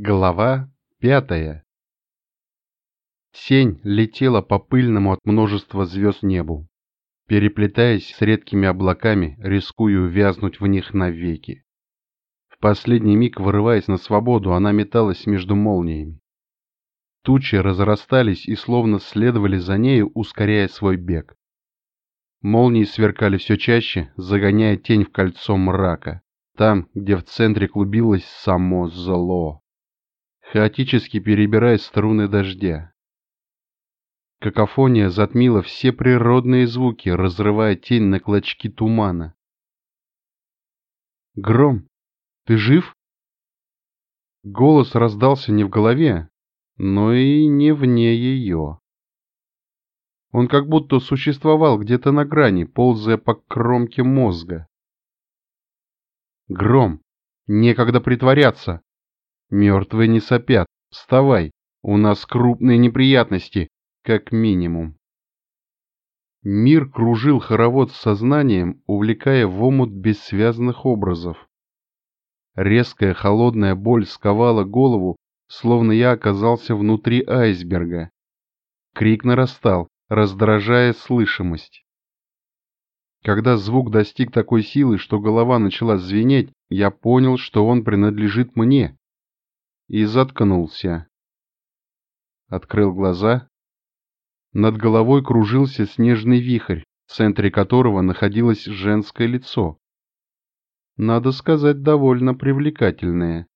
Глава пятая Сень летела по пыльному от множества звезд небу, переплетаясь с редкими облаками, рискуя увязнуть в них навеки. В последний миг, вырываясь на свободу, она металась между молниями. Тучи разрастались и словно следовали за нею, ускоряя свой бег. Молнии сверкали все чаще, загоняя тень в кольцо мрака, там, где в центре клубилось само зло хаотически перебирая струны дождя. Какофония затмила все природные звуки, разрывая тень на клочки тумана. «Гром, ты жив?» Голос раздался не в голове, но и не вне ее. Он как будто существовал где-то на грани, ползая по кромке мозга. «Гром, некогда притворяться!» Мертвые не сопят. Вставай, у нас крупные неприятности, как минимум. Мир кружил хоровод с сознанием, увлекая в омут бессвязных образов. Резкая холодная боль сковала голову, словно я оказался внутри айсберга. Крик нарастал, раздражая слышимость. Когда звук достиг такой силы, что голова начала звенеть, я понял, что он принадлежит мне и заткнулся. Открыл глаза. Над головой кружился снежный вихрь, в центре которого находилось женское лицо. Надо сказать, довольно привлекательное.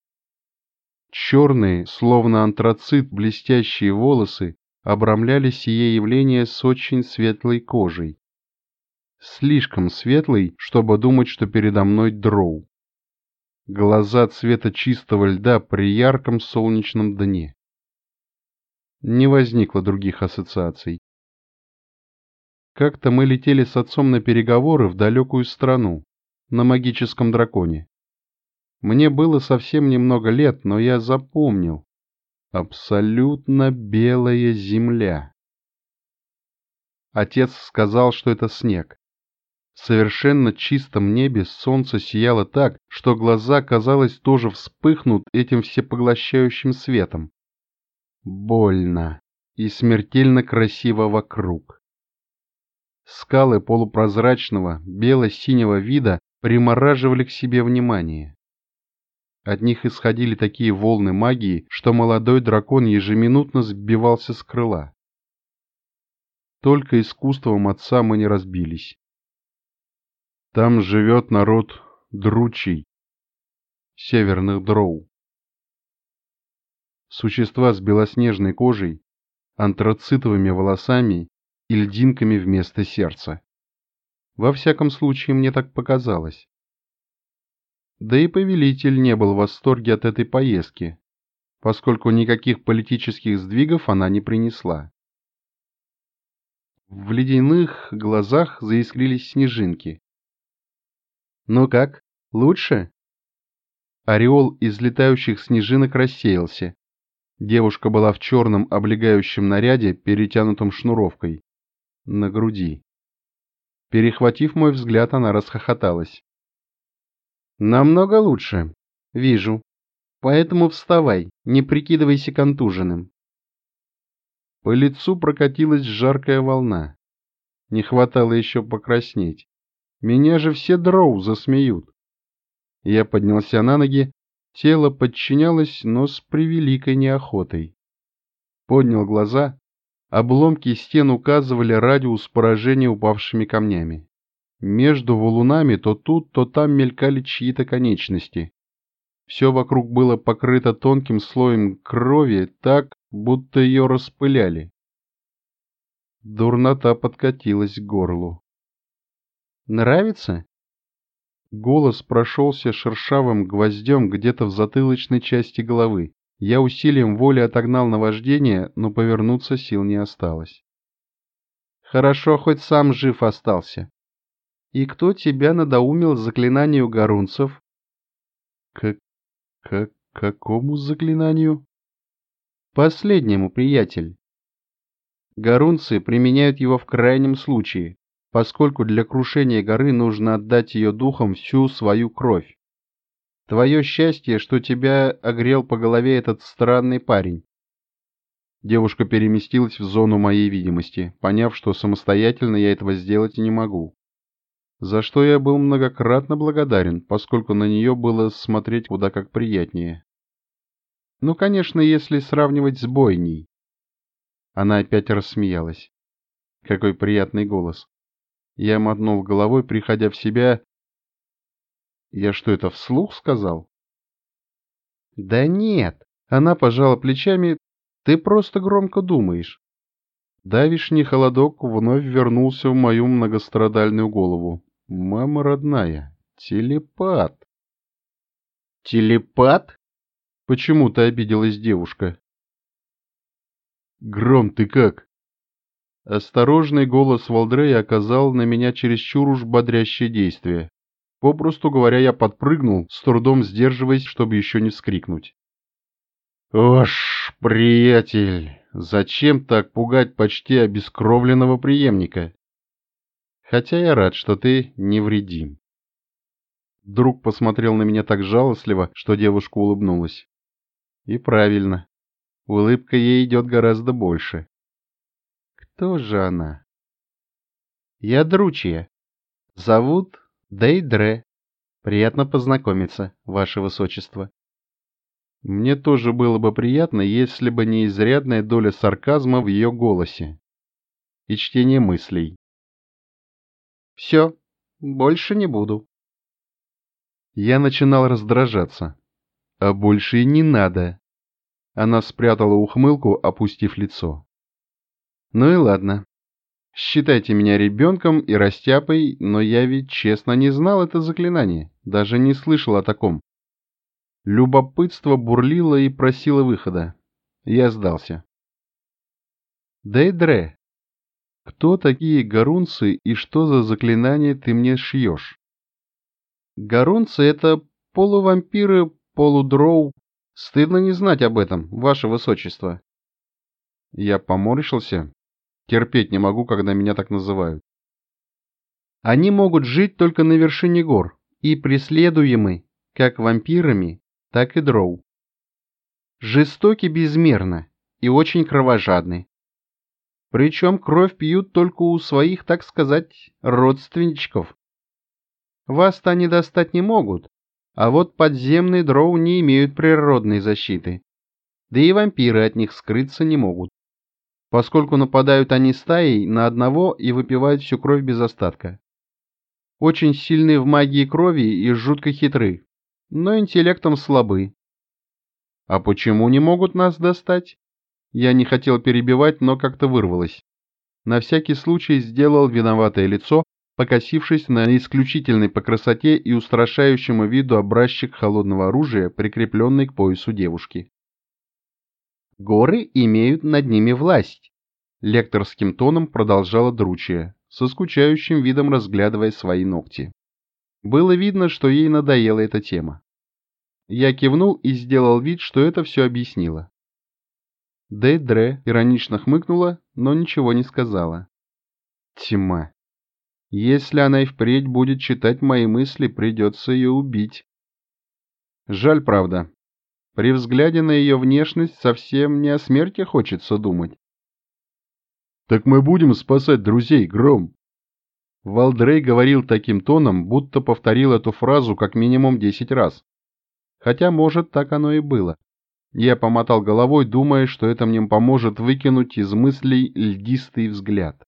Черные, словно антрацит, блестящие волосы обрамляли сие явление с очень светлой кожей. Слишком светлой, чтобы думать, что передо мной дроу глаза цвета чистого льда при ярком солнечном дне. Не возникло других ассоциаций. Как-то мы летели с отцом на переговоры в далекую страну, на магическом драконе. Мне было совсем немного лет, но я запомнил. Абсолютно белая земля. Отец сказал, что это снег. Совершенно чистом небе солнце сияло так, что глаза, казалось, тоже вспыхнут этим всепоглощающим светом. Больно и смертельно красиво вокруг. Скалы полупрозрачного, бело-синего вида примораживали к себе внимание. От них исходили такие волны магии, что молодой дракон ежеминутно сбивался с крыла. Только искусством отца мы не разбились. Там живет народ дручий, северных дроу. Существа с белоснежной кожей, антрацитовыми волосами и льдинками вместо сердца. Во всяком случае, мне так показалось. Да и повелитель не был в восторге от этой поездки, поскольку никаких политических сдвигов она не принесла. В ледяных глазах заискрились снежинки. «Ну как, лучше?» Ореол из летающих снежинок рассеялся. Девушка была в черном облегающем наряде, перетянутом шнуровкой. На груди. Перехватив мой взгляд, она расхохоталась. «Намного лучше. Вижу. Поэтому вставай, не прикидывайся контуженным». По лицу прокатилась жаркая волна. Не хватало еще покраснеть. Меня же все дроу засмеют. Я поднялся на ноги, тело подчинялось, но с превеликой неохотой. Поднял глаза, обломки стен указывали радиус поражения упавшими камнями. Между валунами то тут, то там мелькали чьи-то конечности. Все вокруг было покрыто тонким слоем крови, так, будто ее распыляли. Дурнота подкатилась к горлу. Нравится?» Голос прошелся шершавым гвоздем где-то в затылочной части головы. Я усилием воли отогнал наваждение, но повернуться сил не осталось. «Хорошо, хоть сам жив остался. И кто тебя надоумил заклинанию горунцев?» «Как... как... какому заклинанию?» «Последнему, приятель. Горунцы применяют его в крайнем случае, поскольку для крушения горы нужно отдать ее духам всю свою кровь. Твое счастье, что тебя огрел по голове этот странный парень. Девушка переместилась в зону моей видимости, поняв, что самостоятельно я этого сделать не могу. За что я был многократно благодарен, поскольку на нее было смотреть куда как приятнее. Ну, конечно, если сравнивать с бойней. Она опять рассмеялась. Какой приятный голос. Я мотнул головой, приходя в себя. Я что, это вслух сказал? Да нет. Она пожала плечами, ты просто громко думаешь. Давишний холодок вновь вернулся в мою многострадальную голову. Мама родная, телепат. Телепат? Почему-то обиделась девушка. Гром, ты как? Осторожный голос Валдрея оказал на меня чересчур уж бодрящее действие. Попросту говоря, я подпрыгнул, с трудом сдерживаясь, чтобы еще не вскрикнуть. «Ош, приятель, зачем так пугать почти обескровленного преемника? Хотя я рад, что ты невредим». Друг посмотрел на меня так жалостливо, что девушка улыбнулась. И правильно. Улыбка ей идет гораздо больше. Кто же она? Я Дручья. Зовут Дейдре. Приятно познакомиться, ваше высочество. Мне тоже было бы приятно, если бы не изрядная доля сарказма в ее голосе и чтение мыслей. «Все, больше не буду». Я начинал раздражаться. «А больше и не надо». Она спрятала ухмылку, опустив лицо. «Ну и ладно. Считайте меня ребенком и растяпой, но я ведь честно не знал это заклинание, даже не слышал о таком. Любопытство бурлило и просило выхода. Я сдался. Дейдре, кто такие гарунцы и что за заклинание ты мне шьешь? Гарунцы — это полувампиры, полудроу. Стыдно не знать об этом, ваше высочество. Я поморщился. Терпеть не могу, когда меня так называют. Они могут жить только на вершине гор и преследуемы как вампирами, так и дроу. Жестоки безмерно и очень кровожадны. Причем кровь пьют только у своих, так сказать, родственничков. Вас-то они достать не могут, а вот подземные дроу не имеют природной защиты. Да и вампиры от них скрыться не могут. Поскольку нападают они стаей на одного и выпивают всю кровь без остатка. Очень сильны в магии крови и жутко хитры но интеллектом слабы. А почему не могут нас достать? Я не хотел перебивать, но как-то вырвалось. На всякий случай сделал виноватое лицо, покосившись на исключительный по красоте и устрашающему виду образчик холодного оружия, прикрепленный к поясу девушки. «Горы имеют над ними власть», — лекторским тоном продолжала Дручья, со скучающим видом разглядывая свои ногти. Было видно, что ей надоела эта тема. Я кивнул и сделал вид, что это все объяснило. Дейдре иронично хмыкнула, но ничего не сказала. Тьма. Если она и впредь будет читать мои мысли, придется ее убить. Жаль, правда. При взгляде на ее внешность совсем не о смерти хочется думать. «Так мы будем спасать друзей, Гром!» Валдрей говорил таким тоном, будто повторил эту фразу как минимум десять раз. Хотя, может, так оно и было. Я помотал головой, думая, что это мне поможет выкинуть из мыслей льдистый взгляд.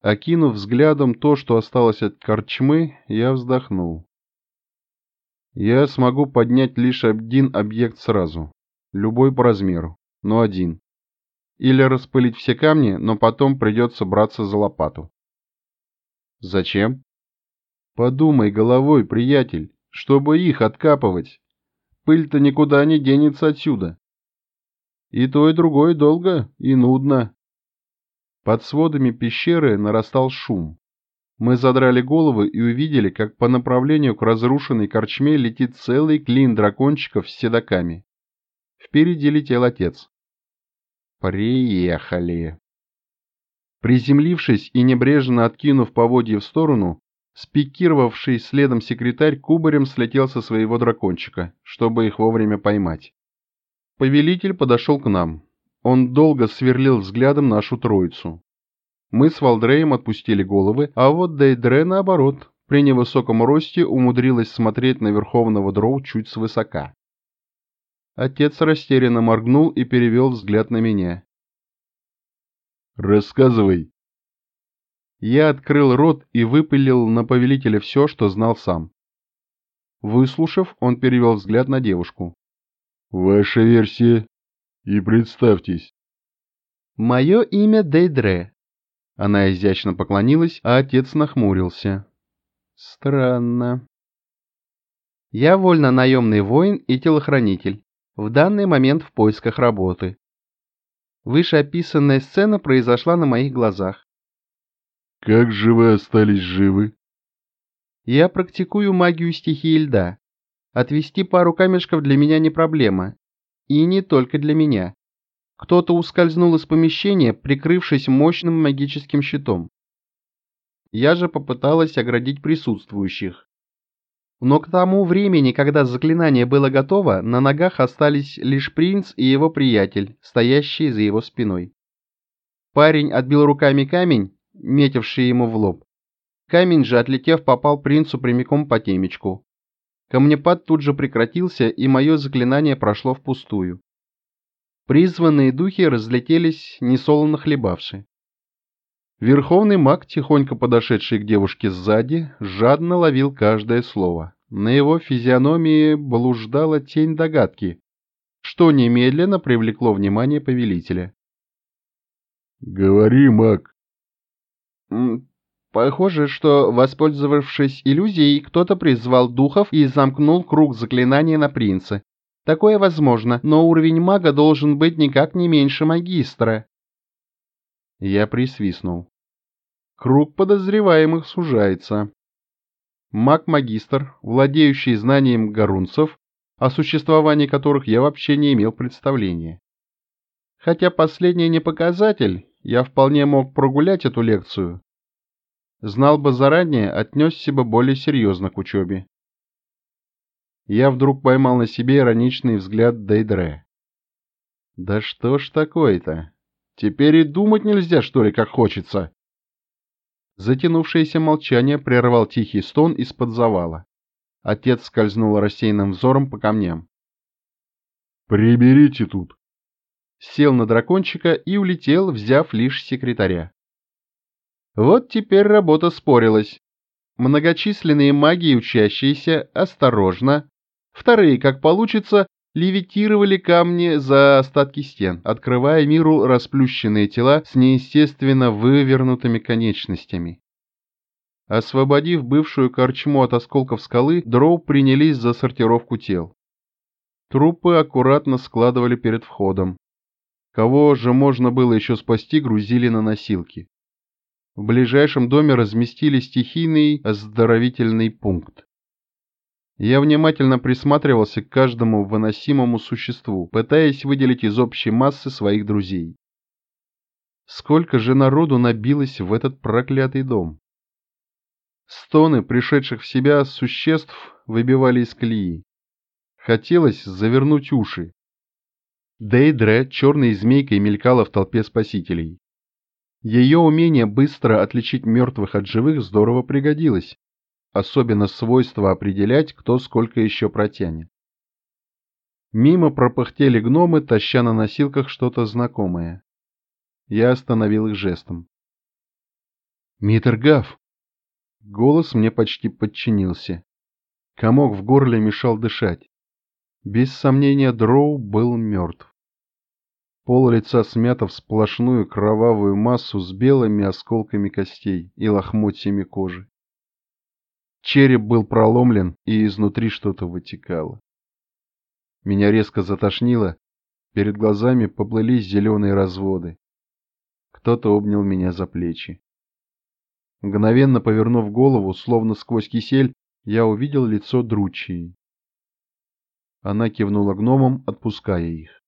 Окинув взглядом то, что осталось от корчмы, я вздохнул. Я смогу поднять лишь один объект сразу, любой по размеру, но один. Или распылить все камни, но потом придется браться за лопату. Зачем? Подумай головой, приятель чтобы их откапывать. Пыль-то никуда не денется отсюда. И то, и другое долго и нудно. Под сводами пещеры нарастал шум. Мы задрали головы и увидели, как по направлению к разрушенной корчме летит целый клин дракончиков с седаками. Впереди летел отец. Приехали. Приземлившись и небрежно откинув поводья в сторону, Спикировавший следом секретарь кубарем слетел со своего дракончика, чтобы их вовремя поймать. Повелитель подошел к нам. Он долго сверлил взглядом нашу троицу. Мы с Валдреем отпустили головы, а вот Дейдре, наоборот, при невысоком росте умудрилась смотреть на Верховного Дроу чуть свысока. Отец растерянно моргнул и перевел взгляд на меня. «Рассказывай», я открыл рот и выпылил на повелителя все, что знал сам. Выслушав, он перевел взгляд на девушку. «Ваша версия? И представьтесь». «Мое имя Дейдре». Она изящно поклонилась, а отец нахмурился. «Странно». «Я вольно-наемный воин и телохранитель, в данный момент в поисках работы. Вышеописанная сцена произошла на моих глазах. Как же вы остались живы? Я практикую магию стихии льда. Отвести пару камешков для меня не проблема. И не только для меня. Кто-то ускользнул из помещения, прикрывшись мощным магическим щитом. Я же попыталась оградить присутствующих. Но к тому времени, когда заклинание было готово, на ногах остались лишь принц и его приятель, стоящие за его спиной. Парень отбил руками камень, метивший ему в лоб. Камень же, отлетев, попал принцу прямиком по темечку. Камнепад тут же прекратился, и мое заклинание прошло впустую. Призванные духи разлетелись, несолоно хлебавши. Верховный маг, тихонько подошедший к девушке сзади, жадно ловил каждое слово. На его физиономии блуждала тень догадки, что немедленно привлекло внимание повелителя. «Говори, маг!» Похоже, что, воспользовавшись иллюзией, кто-то призвал духов и замкнул круг заклинания на принца. Такое возможно, но уровень мага должен быть никак не меньше магистра. Я присвистнул. Круг подозреваемых сужается. Маг-магистр, владеющий знанием гарунцев, о существовании которых я вообще не имел представления. Хотя последний не показатель, я вполне мог прогулять эту лекцию. Знал бы заранее, отнесся бы более серьезно к учебе. Я вдруг поймал на себе ироничный взгляд Дейдре. Да что ж такое-то? Теперь и думать нельзя, что ли, как хочется. Затянувшееся молчание прервал тихий стон из-под завала. Отец скользнул рассеянным взором по камням. «Приберите тут!» сел на дракончика и улетел, взяв лишь секретаря. Вот теперь работа спорилась. Многочисленные маги учащиеся осторожно, вторые, как получится, левитировали камни за остатки стен, открывая миру расплющенные тела с неестественно вывернутыми конечностями. Освободив бывшую корчму от осколков скалы, дроу принялись за сортировку тел. Трупы аккуратно складывали перед входом. Кого же можно было еще спасти, грузили на носилки. В ближайшем доме разместили стихийный оздоровительный пункт. Я внимательно присматривался к каждому выносимому существу, пытаясь выделить из общей массы своих друзей. Сколько же народу набилось в этот проклятый дом? Стоны пришедших в себя существ выбивали из колеи. Хотелось завернуть уши, Дейдре черной змейкой мелькала в толпе спасителей. Ее умение быстро отличить мертвых от живых здорово пригодилось, особенно свойство определять, кто сколько еще протянет. Мимо пропыхтели гномы, таща на носилках что-то знакомое. Я остановил их жестом. «Митергав!» Голос мне почти подчинился. Комок в горле мешал дышать. Без сомнения, Дроу был мертв. Пол лица смято в сплошную кровавую массу с белыми осколками костей и лохмотьями кожи. Череп был проломлен, и изнутри что-то вытекало. Меня резко затошнило, перед глазами поплылись зеленые разводы. Кто-то обнял меня за плечи. Мгновенно повернув голову, словно сквозь кисель, я увидел лицо Дручии. Она кивнула гномам, отпуская их.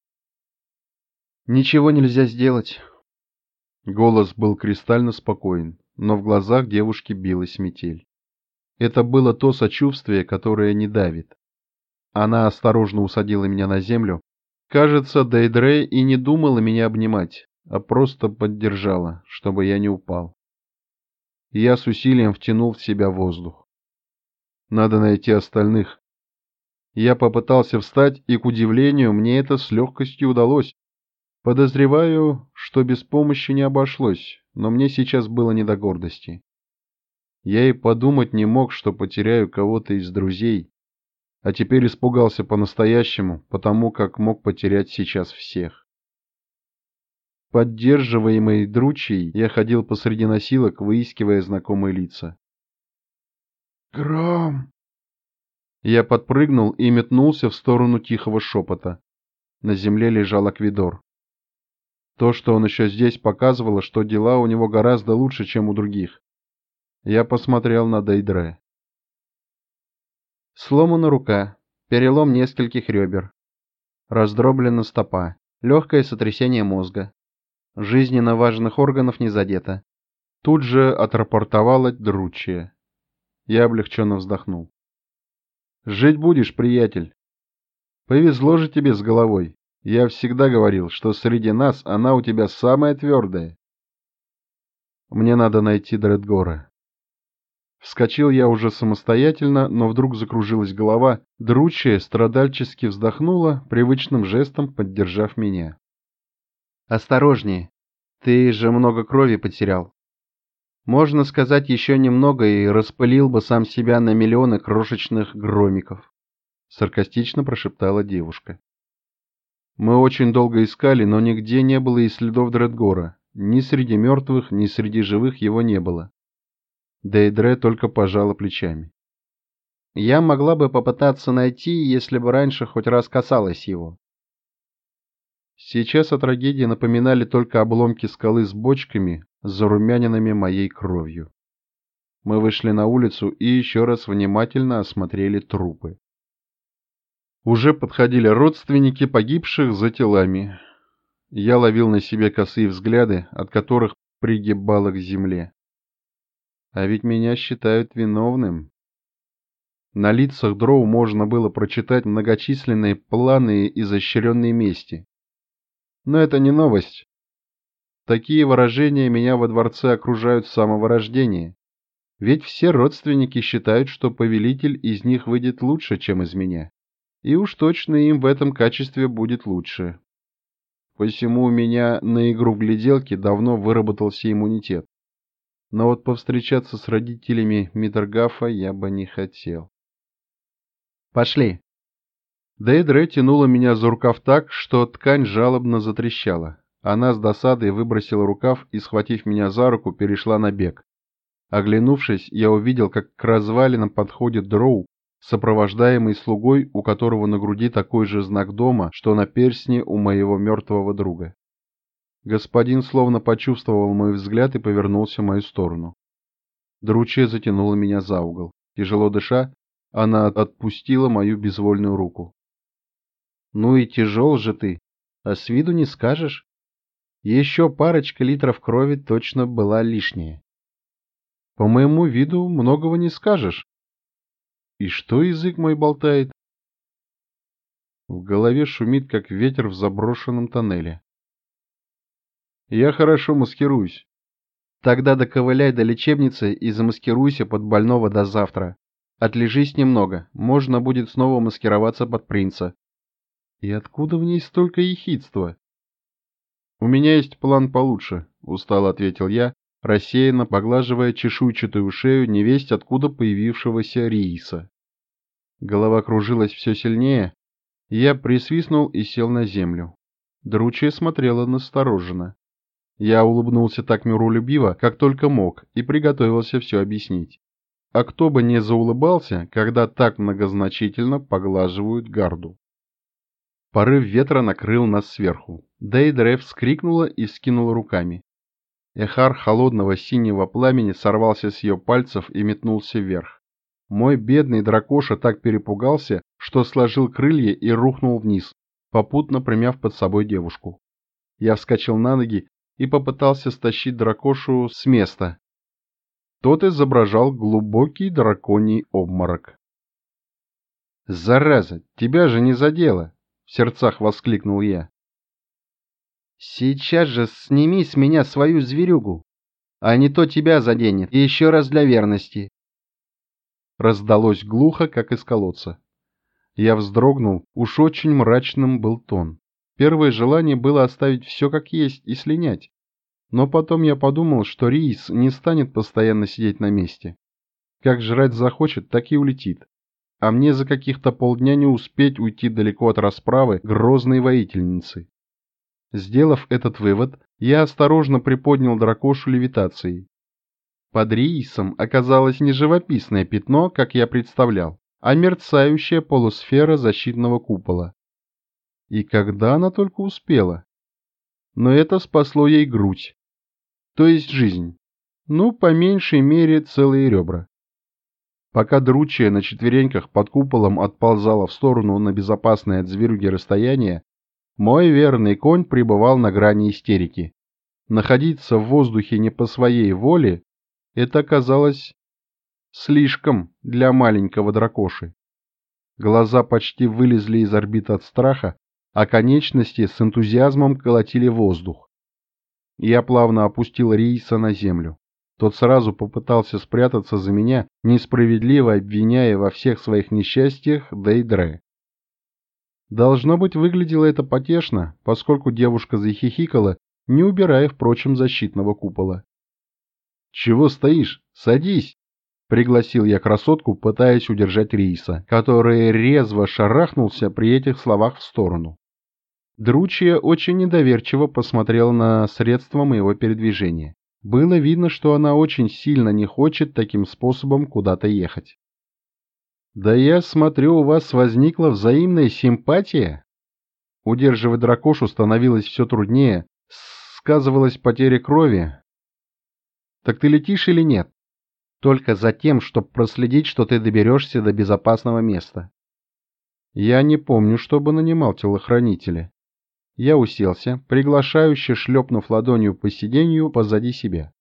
Ничего нельзя сделать. Голос был кристально спокоен, но в глазах девушки билась метель. Это было то сочувствие, которое не давит. Она осторожно усадила меня на землю. Кажется, Дейдре и не думала меня обнимать, а просто поддержала, чтобы я не упал. Я с усилием втянул в себя воздух. Надо найти остальных. Я попытался встать, и, к удивлению, мне это с легкостью удалось. Подозреваю, что без помощи не обошлось, но мне сейчас было не до гордости. Я и подумать не мог, что потеряю кого-то из друзей, а теперь испугался по-настоящему, потому как мог потерять сейчас всех. Поддерживаемый дручей, я ходил посреди носилок, выискивая знакомые лица. «Гром!» Я подпрыгнул и метнулся в сторону тихого шепота. На земле лежал Аквидор. То, что он еще здесь, показывало, что дела у него гораздо лучше, чем у других. Я посмотрел на Дейдре. Сломана рука, перелом нескольких ребер. Раздроблена стопа, легкое сотрясение мозга. Жизненно важных органов не задето. Тут же отрапортовала Дручья. Я облегченно вздохнул. «Жить будешь, приятель. Повезло же тебе с головой. Я всегда говорил, что среди нас она у тебя самая твердая. Мне надо найти Дредгора. Вскочил я уже самостоятельно, но вдруг закружилась голова. Дручья страдальчески вздохнула, привычным жестом поддержав меня. «Осторожнее. Ты же много крови потерял. Можно сказать еще немного и распылил бы сам себя на миллионы крошечных громиков», — саркастично прошептала девушка. «Мы очень долго искали, но нигде не было и следов Дредгора. Ни среди мертвых, ни среди живых его не было. Дейдре только пожала плечами. Я могла бы попытаться найти, если бы раньше хоть раз касалась его. Сейчас о трагедии напоминали только обломки скалы с бочками, зарумяненными моей кровью. Мы вышли на улицу и еще раз внимательно осмотрели трупы. Уже подходили родственники погибших за телами. Я ловил на себе косые взгляды, от которых пригибало к земле. А ведь меня считают виновным. На лицах дроу можно было прочитать многочисленные планы и изощренные мести. Но это не новость. Такие выражения меня во дворце окружают с самого рождения. Ведь все родственники считают, что повелитель из них выйдет лучше, чем из меня. И уж точно им в этом качестве будет лучше. Посему у меня на игру в гляделки давно выработался иммунитет но вот повстречаться с родителями Мидергафа я бы не хотел. «Пошли!» Дейдре тянула меня за рукав так, что ткань жалобно затрещала. Она с досадой выбросила рукав и, схватив меня за руку, перешла на бег. Оглянувшись, я увидел, как к развалинам подходит дроу, сопровождаемый слугой, у которого на груди такой же знак дома, что на перстне у моего мертвого друга. Господин словно почувствовал мой взгляд и повернулся в мою сторону. Дручья затянула меня за угол. Тяжело дыша, она отпустила мою безвольную руку. «Ну и тяжел же ты, а с виду не скажешь. Еще парочка литров крови точно была лишняя. По моему виду многого не скажешь. И что язык мой болтает?» В голове шумит, как ветер в заброшенном тоннеле. Я хорошо маскируюсь. Тогда доковыляй до лечебницы и замаскируйся под больного до завтра. Отлежись немного, можно будет снова маскироваться под принца. И откуда в ней столько ехидства? У меня есть план получше, устало ответил я, рассеянно поглаживая чешуйчатую шею невесть откуда появившегося Рииса. Голова кружилась все сильнее, я присвистнул и сел на землю. Дручья смотрела настороженно. Я улыбнулся так миролюбиво, как только мог, и приготовился все объяснить. А кто бы не заулыбался, когда так многозначительно поглаживают гарду. Порыв ветра накрыл нас сверху. Дейдре вскрикнула и скинула руками. Эхар холодного синего пламени сорвался с ее пальцев и метнулся вверх. Мой бедный дракоша так перепугался, что сложил крылья и рухнул вниз, попутно примяв под собой девушку. Я вскочил на ноги и попытался стащить дракошу с места. Тот изображал глубокий драконий обморок. «Зараза, тебя же не задело!» — в сердцах воскликнул я. «Сейчас же сними с меня свою зверюгу, а не то тебя заденет, и еще раз для верности!» Раздалось глухо, как из колодца. Я вздрогнул, уж очень мрачным был тон. Первое желание было оставить все как есть и слинять. Но потом я подумал, что Рис не станет постоянно сидеть на месте. Как жрать захочет, так и улетит. А мне за каких-то полдня не успеть уйти далеко от расправы грозной воительницы. Сделав этот вывод, я осторожно приподнял дракошу левитацией. Под Рисом оказалось не живописное пятно, как я представлял, а мерцающая полусфера защитного купола. И когда она только успела? Но это спасло ей грудь, то есть жизнь. Ну, по меньшей мере, целые ребра. Пока Дручья на четвереньках под куполом отползала в сторону на безопасное от зверюги расстояние, мой верный конь пребывал на грани истерики. Находиться в воздухе не по своей воле — это казалось слишком для маленького дракоши. Глаза почти вылезли из орбит от страха, а конечности с энтузиазмом колотили воздух. Я плавно опустил Рейса на землю. Тот сразу попытался спрятаться за меня, несправедливо обвиняя во всех своих несчастьях Дейдре. Должно быть, выглядело это потешно, поскольку девушка захихикала, не убирая, впрочем, защитного купола. «Чего стоишь? Садись!» — пригласил я красотку, пытаясь удержать Риса, который резво шарахнулся при этих словах в сторону. Дручья очень недоверчиво посмотрела на средства моего передвижения. Было видно, что она очень сильно не хочет таким способом куда-то ехать. «Да я смотрю, у вас возникла взаимная симпатия?» Удерживать дракошу становилось все труднее, сказывалась потеря крови. «Так ты летишь или нет?» «Только за тем, чтобы проследить, что ты доберешься до безопасного места». «Я не помню, чтобы нанимал телохранителя». Я уселся, приглашающе шлепнув ладонью по сиденью позади себя.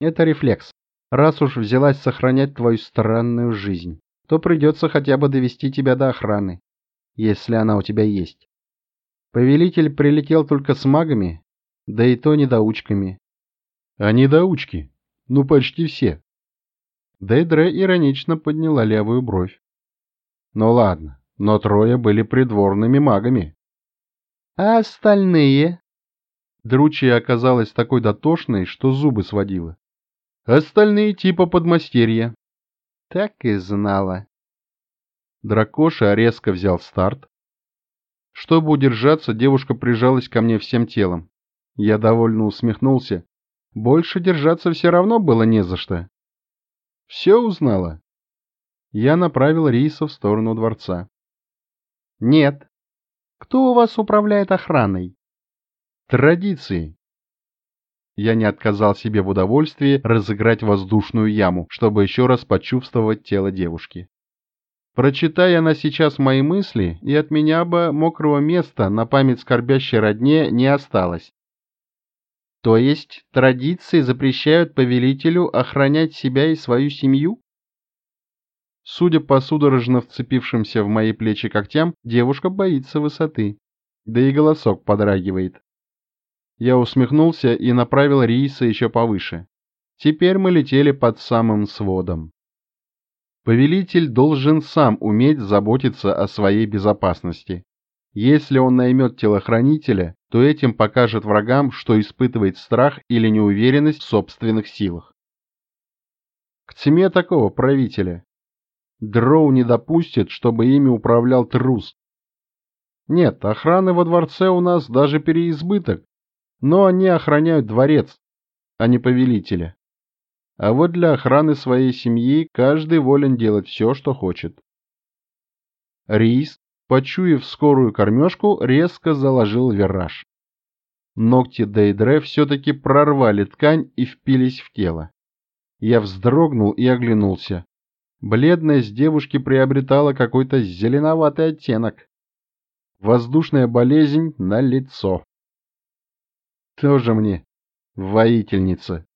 Это рефлекс. Раз уж взялась сохранять твою странную жизнь, то придется хотя бы довести тебя до охраны, если она у тебя есть. Повелитель прилетел только с магами, да и то недоучками. А недоучки? Ну, почти все. Дейдре иронично подняла левую бровь. Ну ладно, но трое были придворными магами. А остальные? Дручья оказалась такой дотошной, что зубы сводила. Остальные типа подмастерья. Так и знала. Дракоша резко взял старт. Чтобы удержаться, девушка прижалась ко мне всем телом. Я довольно усмехнулся. Больше держаться все равно было не за что. Все узнала. Я направил Риса в сторону дворца. Нет, кто у вас управляет охраной? Традиции. Я не отказал себе в удовольствии разыграть воздушную яму, чтобы еще раз почувствовать тело девушки. Прочитая она сейчас мои мысли, и от меня бы мокрого места на память скорбящей родне не осталось. То есть традиции запрещают повелителю охранять себя и свою семью? Судя по судорожно вцепившимся в мои плечи когтям, девушка боится высоты. Да и голосок подрагивает. Я усмехнулся и направил Риса еще повыше. Теперь мы летели под самым сводом. Повелитель должен сам уметь заботиться о своей безопасности. Если он наймет телохранителя, то этим покажет врагам, что испытывает страх или неуверенность в собственных силах. К тьме такого правителя Дроу не допустит, чтобы ими управлял трус. Нет, охраны во дворце у нас даже переизбыток, но они охраняют дворец, а не повелителя. А вот для охраны своей семьи каждый волен делать все, что хочет. Рис, почуяв скорую кормежку, резко заложил вираж. Ногти Дейдре все-таки прорвали ткань и впились в тело. Я вздрогнул и оглянулся. Бледность девушки приобретала какой-то зеленоватый оттенок. Воздушная болезнь на лицо. Тоже мне воительница.